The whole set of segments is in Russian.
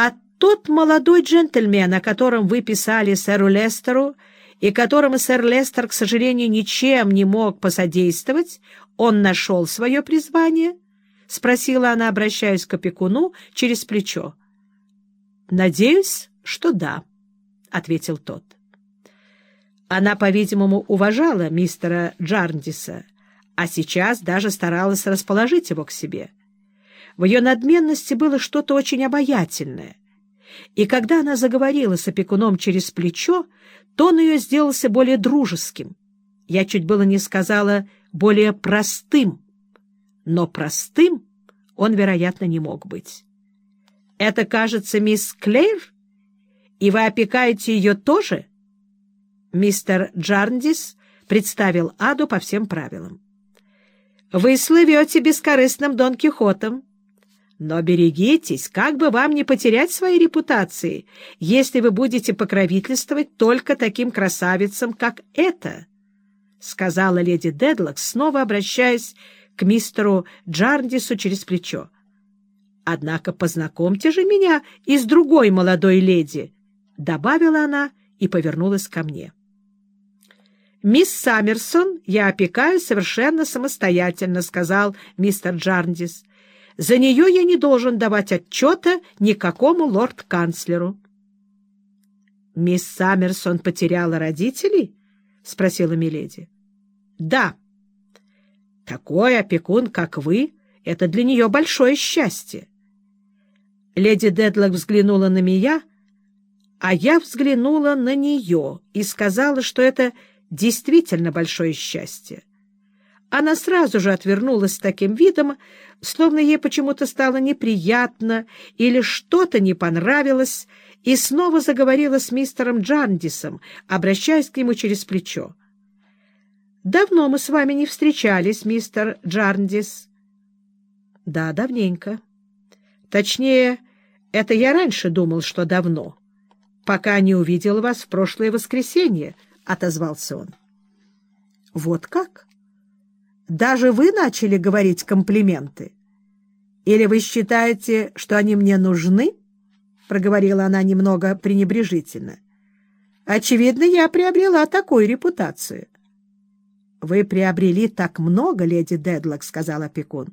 А тот молодой джентльмен, о котором вы писали сэру Лестеру, и которому сэр Лестер, к сожалению, ничем не мог посодействовать, он нашел свое призвание? — спросила она, обращаясь к опекуну через плечо. — Надеюсь, что да, — ответил тот. Она, по-видимому, уважала мистера Джарндиса, а сейчас даже старалась расположить его к себе. В ее надменности было что-то очень обаятельное. И когда она заговорила с опекуном через плечо, тон ее сделался более дружеским. Я чуть было не сказала более простым, но простым он, вероятно, не мог быть. «Это, кажется, мисс Клейр? И вы опекаете ее тоже?» Мистер Джарндис представил Аду по всем правилам. «Вы слывете бескорыстным Дон Кихотом, но берегитесь, как бы вам не потерять своей репутации, если вы будете покровительствовать только таким красавицам, как это», — сказала леди Дедлок, снова обращаясь к мистеру Джарндису через плечо. «Однако познакомьте же меня и с другой молодой леди», — добавила она и повернулась ко мне. «Мисс Саммерсон я опекаю совершенно самостоятельно», — сказал мистер Джарндис. «За нее я не должен давать отчета никакому лорд-канцлеру». «Мисс Саммерсон потеряла родителей?» — спросила Миледи. «Да». «Такой опекун, как вы, это для нее большое счастье». Леди Дедлок взглянула на меня, а я взглянула на нее и сказала, что это действительно большое счастье. Она сразу же отвернулась с таким видом, словно ей почему-то стало неприятно или что-то не понравилось, и снова заговорила с мистером Джандисом, обращаясь к нему через плечо. «Давно мы с вами не встречались, мистер Джарндис». «Да, давненько. Точнее, это я раньше думал, что давно, пока не увидел вас в прошлое воскресенье», отозвался он. Вот как? Даже вы начали говорить комплименты? Или вы считаете, что они мне нужны? проговорила она немного пренебрежительно. Очевидно, я приобрела такую репутацию. Вы приобрели так много, леди Дедлок, сказал опекун,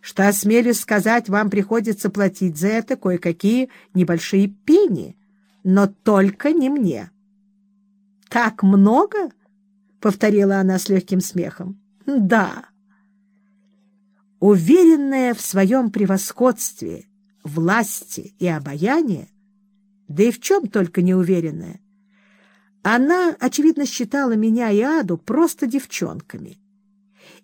что осмелюсь сказать, вам приходится платить за это кое-какие небольшие пени, но только не мне. «Так много?» — повторила она с легким смехом. «Да». Уверенная в своем превосходстве, власти и обаянии, да и в чем только не уверенная, она, очевидно, считала меня и Аду просто девчонками.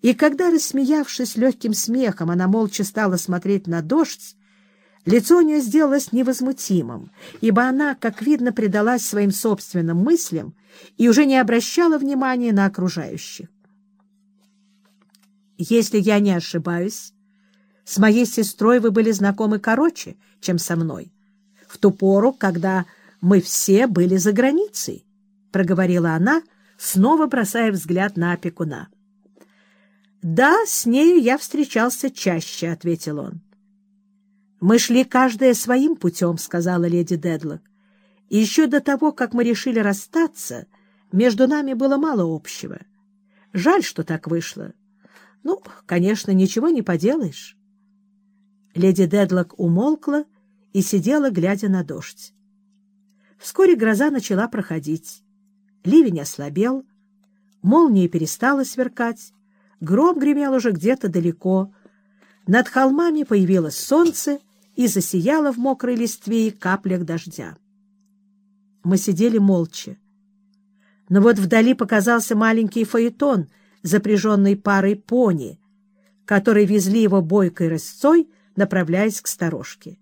И когда, рассмеявшись легким смехом, она молча стала смотреть на дождь, лицо у нее сделалось невозмутимым, ибо она, как видно, предалась своим собственным мыслям и уже не обращала внимания на окружающих. Если я не ошибаюсь, с моей сестрой вы были знакомы короче, чем со мной, в ту пору, когда мы все были за границей, — проговорила она, снова бросая взгляд на опекуна. — Да, с нею я встречался чаще, — ответил он. — Мы шли каждая своим путем, — сказала леди Дедлок. Еще до того, как мы решили расстаться, между нами было мало общего. Жаль, что так вышло. Ну, конечно, ничего не поделаешь. Леди Дедлок умолкла и сидела, глядя на дождь. Вскоре гроза начала проходить. Ливень ослабел, молния перестала сверкать, гром гремел уже где-то далеко. Над холмами появилось солнце и засияло в мокрой листве и каплях дождя. Мы сидели молча. Но вот вдали показался маленький фаэтон, запряженный парой пони, которые везли его бойкой рысцой, направляясь к сторожке.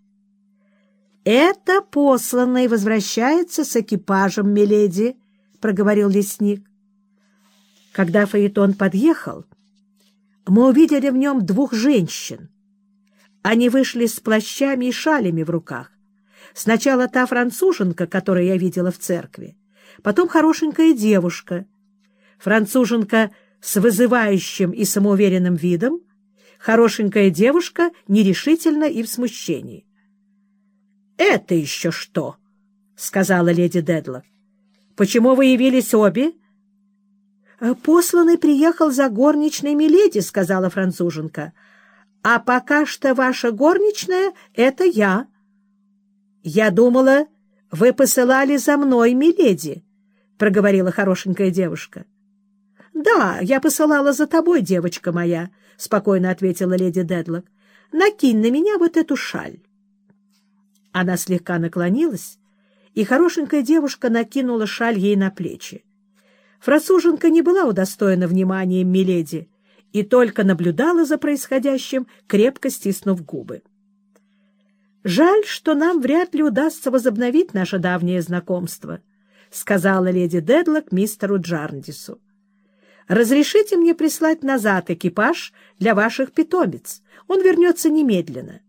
«Это посланный возвращается с экипажем, миледи», — проговорил лесник. Когда фаэтон подъехал, мы увидели в нем двух женщин. Они вышли с плащами и шалями в руках. Сначала та француженка, которую я видела в церкви, потом хорошенькая девушка. Француженка с вызывающим и самоуверенным видом, хорошенькая девушка нерешительно и в смущении. — Это еще что? — сказала леди Дедлок. — Почему вы явились обе? — Посланный приехал за горничной Миледи, — сказала француженка. — А пока что ваша горничная — это я. — Я думала, вы посылали за мной Миледи, — проговорила хорошенькая девушка. — Да, я посылала за тобой, девочка моя, — спокойно ответила леди Дедлок. — Накинь на меня вот эту шаль. Она слегка наклонилась, и хорошенькая девушка накинула шаль ей на плечи. Француженка не была удостоена внимания Миледи и только наблюдала за происходящим, крепко стиснув губы. «Жаль, что нам вряд ли удастся возобновить наше давнее знакомство», — сказала леди Дедлок мистеру Джарндису. «Разрешите мне прислать назад экипаж для ваших питомец. Он вернется немедленно».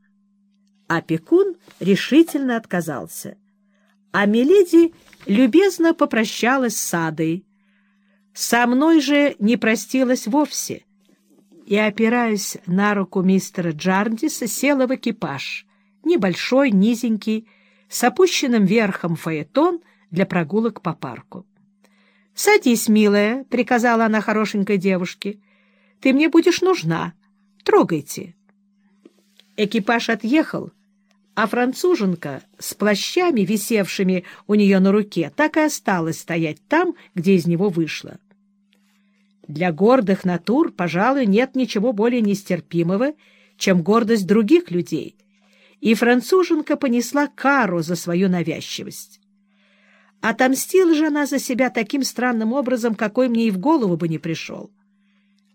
Опекун решительно отказался. А Миледи любезно попрощалась с Адой. Со мной же не простилась вовсе. И, опираясь на руку мистера Джарндиса, села в экипаж, небольшой, низенький, с опущенным верхом фаэтон для прогулок по парку. — Садись, милая, — приказала она хорошенькой девушке. — Ты мне будешь нужна. Трогайте. Экипаж отъехал, а француженка с плащами, висевшими у нее на руке, так и осталась стоять там, где из него вышла. Для гордых натур, пожалуй, нет ничего более нестерпимого, чем гордость других людей, и француженка понесла кару за свою навязчивость. Отомстила же она за себя таким странным образом, какой мне и в голову бы не пришел.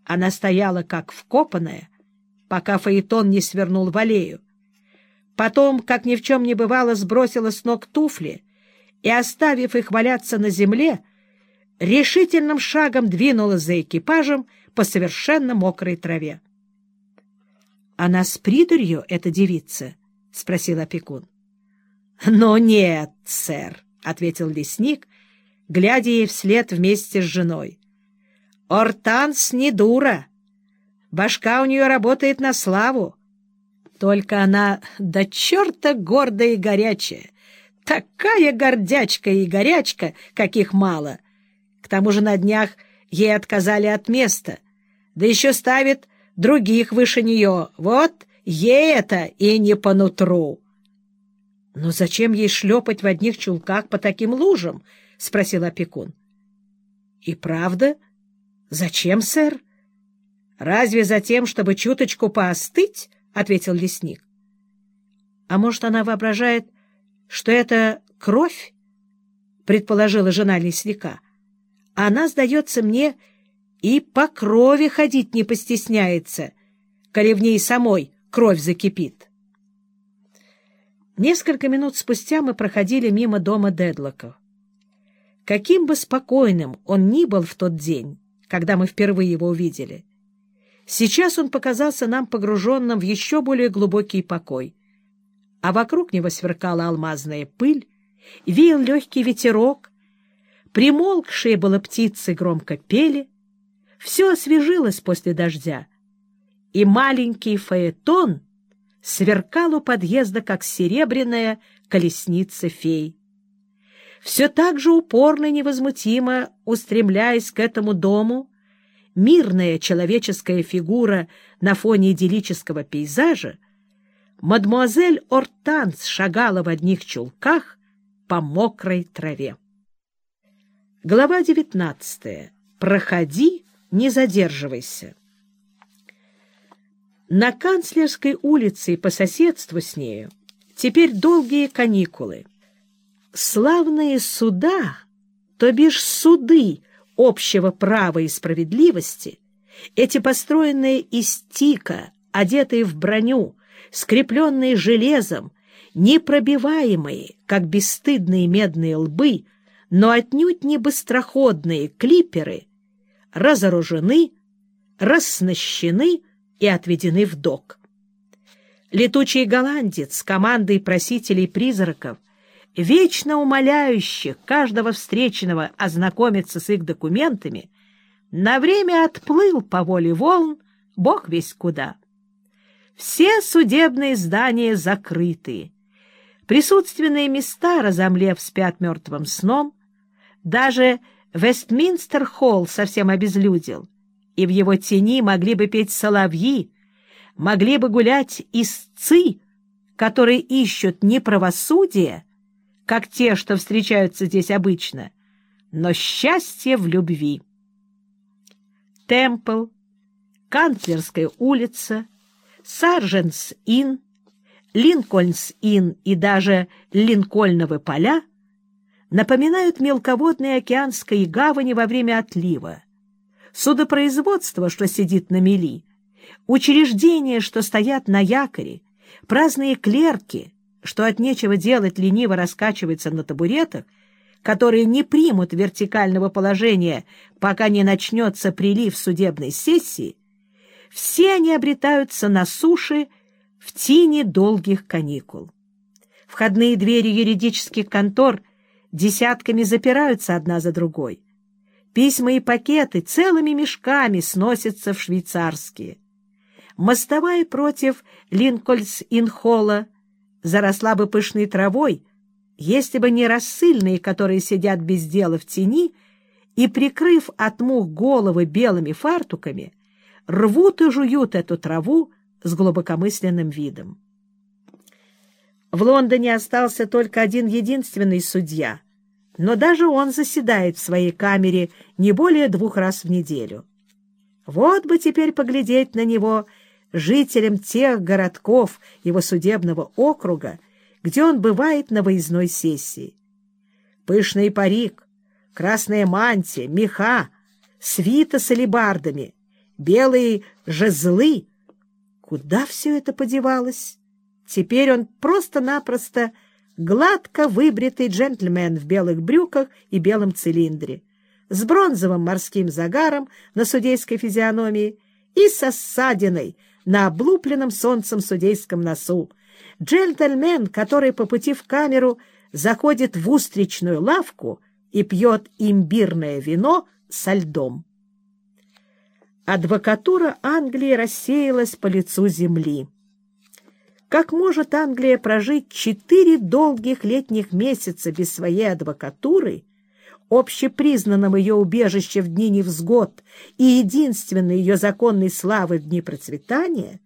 Она стояла как вкопанная, пока Фаэтон не свернул в аллею. Потом, как ни в чем не бывало, сбросила с ног туфли и, оставив их валяться на земле, решительным шагом двинулась за экипажем по совершенно мокрой траве. — Она с придурью, эта девица? — спросил опекун. — Но нет, сэр, — ответил лесник, глядя ей вслед вместе с женой. — Ортанс не дура. Башка у нее работает на славу. Только она до черта гордая и горячая. Такая гордячка и горячка, каких мало. К тому же на днях ей отказали от места. Да еще ставит других выше нее. Вот ей это и не по нутру. — Но зачем ей шлепать в одних чулках по таким лужам? — спросил опекун. — И правда? Зачем, сэр? Разве за тем, чтобы чуточку поостыть? — ответил лесник. — А может, она воображает, что это кровь? — предположила жена лесника. — Она, сдается мне, и по крови ходить не постесняется, коли в ней самой кровь закипит. Несколько минут спустя мы проходили мимо дома Дедлоков. Каким бы спокойным он ни был в тот день, когда мы впервые его увидели, Сейчас он показался нам погруженным в еще более глубокий покой. А вокруг него сверкала алмазная пыль, веял легкий ветерок, примолкшие было птицы громко пели, все освежилось после дождя, и маленький фаэтон сверкал у подъезда, как серебряная колесница фей. Все так же упорно и невозмутимо устремляясь к этому дому, мирная человеческая фигура на фоне идиллического пейзажа, мадемуазель Ортанс шагала в одних чулках по мокрой траве. Глава девятнадцатая. Проходи, не задерживайся. На канцлерской улице и по соседству с нею теперь долгие каникулы. Славные суда, то бишь суды, общего права и справедливости, эти построенные из тика, одетые в броню, скрепленные железом, непробиваемые, как бесстыдные медные лбы, но отнюдь не быстроходные клиперы, разоружены, раснащены и отведены в док. Летучий голландец с командой просителей призраков вечно умоляющих каждого встречного ознакомиться с их документами, на время отплыл по воле волн, бог весь куда. Все судебные здания закрыты. Присутственные места, разомлев, спят мертвым сном. Даже Вестминстер-холл совсем обезлюдил, и в его тени могли бы петь соловьи, могли бы гулять истцы, которые ищут не правосудие, как те, что встречаются здесь обычно, но счастье в любви. Темпл, Канцлерская улица, Сарженс-Инн, Линкольнс-Инн и даже Линкольновы поля напоминают мелководные океанские гавани во время отлива, судопроизводство, что сидит на мели, учреждения, что стоят на якоре, праздные клерки, что от нечего делать лениво раскачиваются на табуретах, которые не примут вертикального положения, пока не начнется прилив судебной сессии, все они обретаются на суше в тени долгих каникул. Входные двери юридических контор десятками запираются одна за другой. Письма и пакеты целыми мешками сносятся в швейцарские. Мостовая против Линкольнс-Инхолла заросла бы пышной травой, если бы не рассыльные, которые сидят без дела в тени и, прикрыв от мух головы белыми фартуками, рвут и жуют эту траву с глубокомысленным видом. В Лондоне остался только один единственный судья, но даже он заседает в своей камере не более двух раз в неделю. Вот бы теперь поглядеть на него жителям тех городков его судебного округа, где он бывает на выездной сессии. Пышный парик, красная мантия, меха, свита с алебардами, белые жезлы. Куда все это подевалось? Теперь он просто-напросто гладко выбритый джентльмен в белых брюках и белом цилиндре, с бронзовым морским загаром на судейской физиономии и со ссадиной на облупленном солнцем судейском носу, джентльмен, который по пути в камеру заходит в устричную лавку и пьет имбирное вино со льдом. Адвокатура Англии рассеялась по лицу земли. Как может Англия прожить четыре долгих летних месяца без своей адвокатуры, общепризнанном ее убежище в дни невзгод и единственной ее законной славы в дни процветания,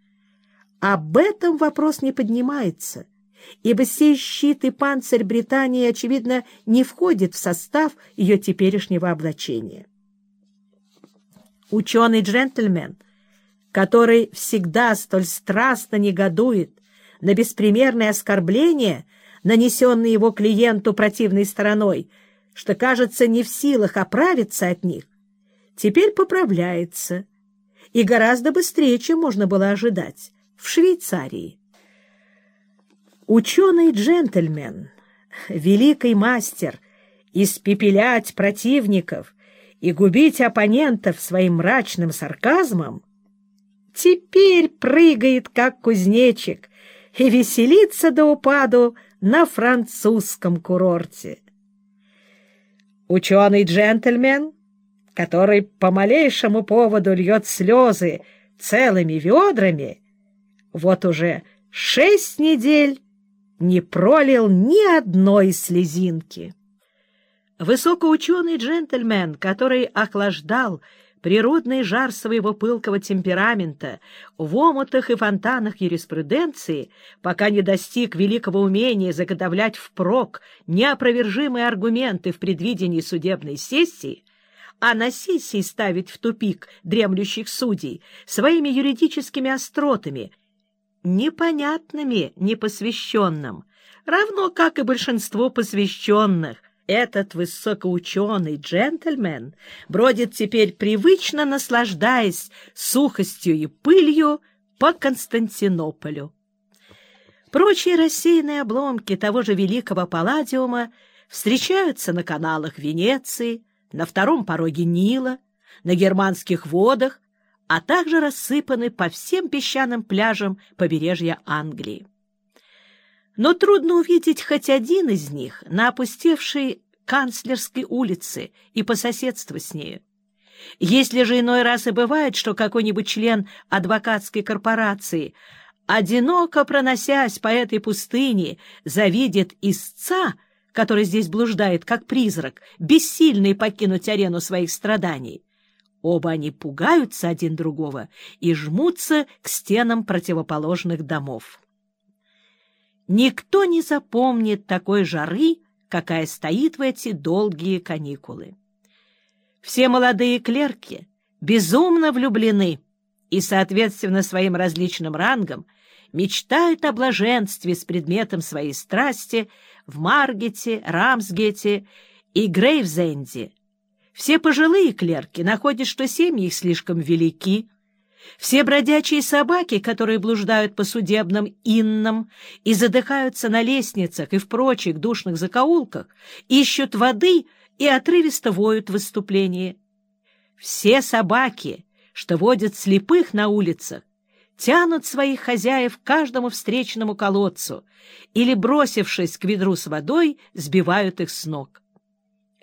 об этом вопрос не поднимается, ибо сей щит и панцирь Британии, очевидно, не входит в состав ее теперешнего облачения. Ученый-джентльмен, который всегда столь страстно негодует на беспримерные оскорбления, нанесенные его клиенту противной стороной, что, кажется, не в силах оправиться от них, теперь поправляется, и гораздо быстрее, чем можно было ожидать, в Швейцарии. Ученый-джентльмен, великий мастер, испепелять противников и губить оппонентов своим мрачным сарказмом, теперь прыгает, как кузнечик, и веселиться до упаду на французском курорте. Ученый-джентльмен, который по малейшему поводу льет слезы целыми ведрами, вот уже шесть недель не пролил ни одной слезинки. Высокоученый джентльмен, который охлаждал природный жар своего пылкого темперамента в омутах и фонтанах юриспруденции, пока не достиг великого умения заготовлять впрок неопровержимые аргументы в предвидении судебной сессии, а на сессии ставить в тупик дремлющих судей своими юридическими остротами, непонятными непосвященным, равно как и большинство посвященных, этот высокоученый джентльмен бродит теперь, привычно наслаждаясь сухостью и пылью по Константинополю. Прочие рассеянные обломки того же великого палладиума встречаются на каналах Венеции, на втором пороге Нила, на германских водах, а также рассыпаны по всем песчаным пляжам побережья Англии но трудно увидеть хоть один из них на опустевшей канцлерской улице и по соседству с нею. Если же иной раз и бывает, что какой-нибудь член адвокатской корпорации одиноко проносясь по этой пустыне, завидит истца, который здесь блуждает как призрак, бессильный покинуть арену своих страданий. Оба они пугаются один другого и жмутся к стенам противоположных домов. Никто не запомнит такой жары, какая стоит в эти долгие каникулы. Все молодые клерки безумно влюблены и, соответственно, своим различным рангам, мечтают о блаженстве с предметом своей страсти в Маргете, Рамсгете и Грейвзенде. Все пожилые клерки находят, что семьи их слишком велики, все бродячие собаки, которые блуждают по судебным иннам и задыхаются на лестницах и в прочих душных закоулках, ищут воды и отрывисто воют в выступлении. Все собаки, что водят слепых на улицах, тянут своих хозяев к каждому встречному колодцу или, бросившись к ведру с водой, сбивают их с ног.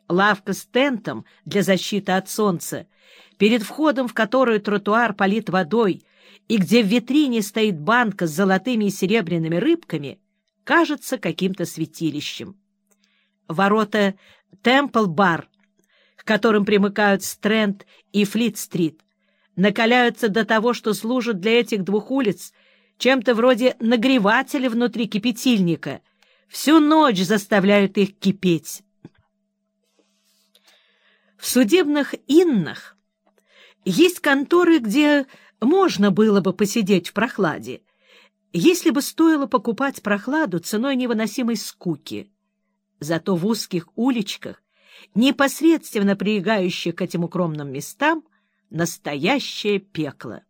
Лавка с тентом для защиты от солнца — перед входом в которую тротуар полит водой и где в витрине стоит банка с золотыми и серебряными рыбками, кажется каким-то святилищем. Ворота Темпл-бар, к которым примыкают Стрэнд и Флит-стрит, накаляются до того, что служат для этих двух улиц чем-то вроде нагревателя внутри кипятильника, всю ночь заставляют их кипеть. В судебных иннах есть конторы, где можно было бы посидеть в прохладе, если бы стоило покупать прохладу ценой невыносимой скуки. Зато в узких уличках, непосредственно прилегающих к этим укромным местам, настоящее пекло.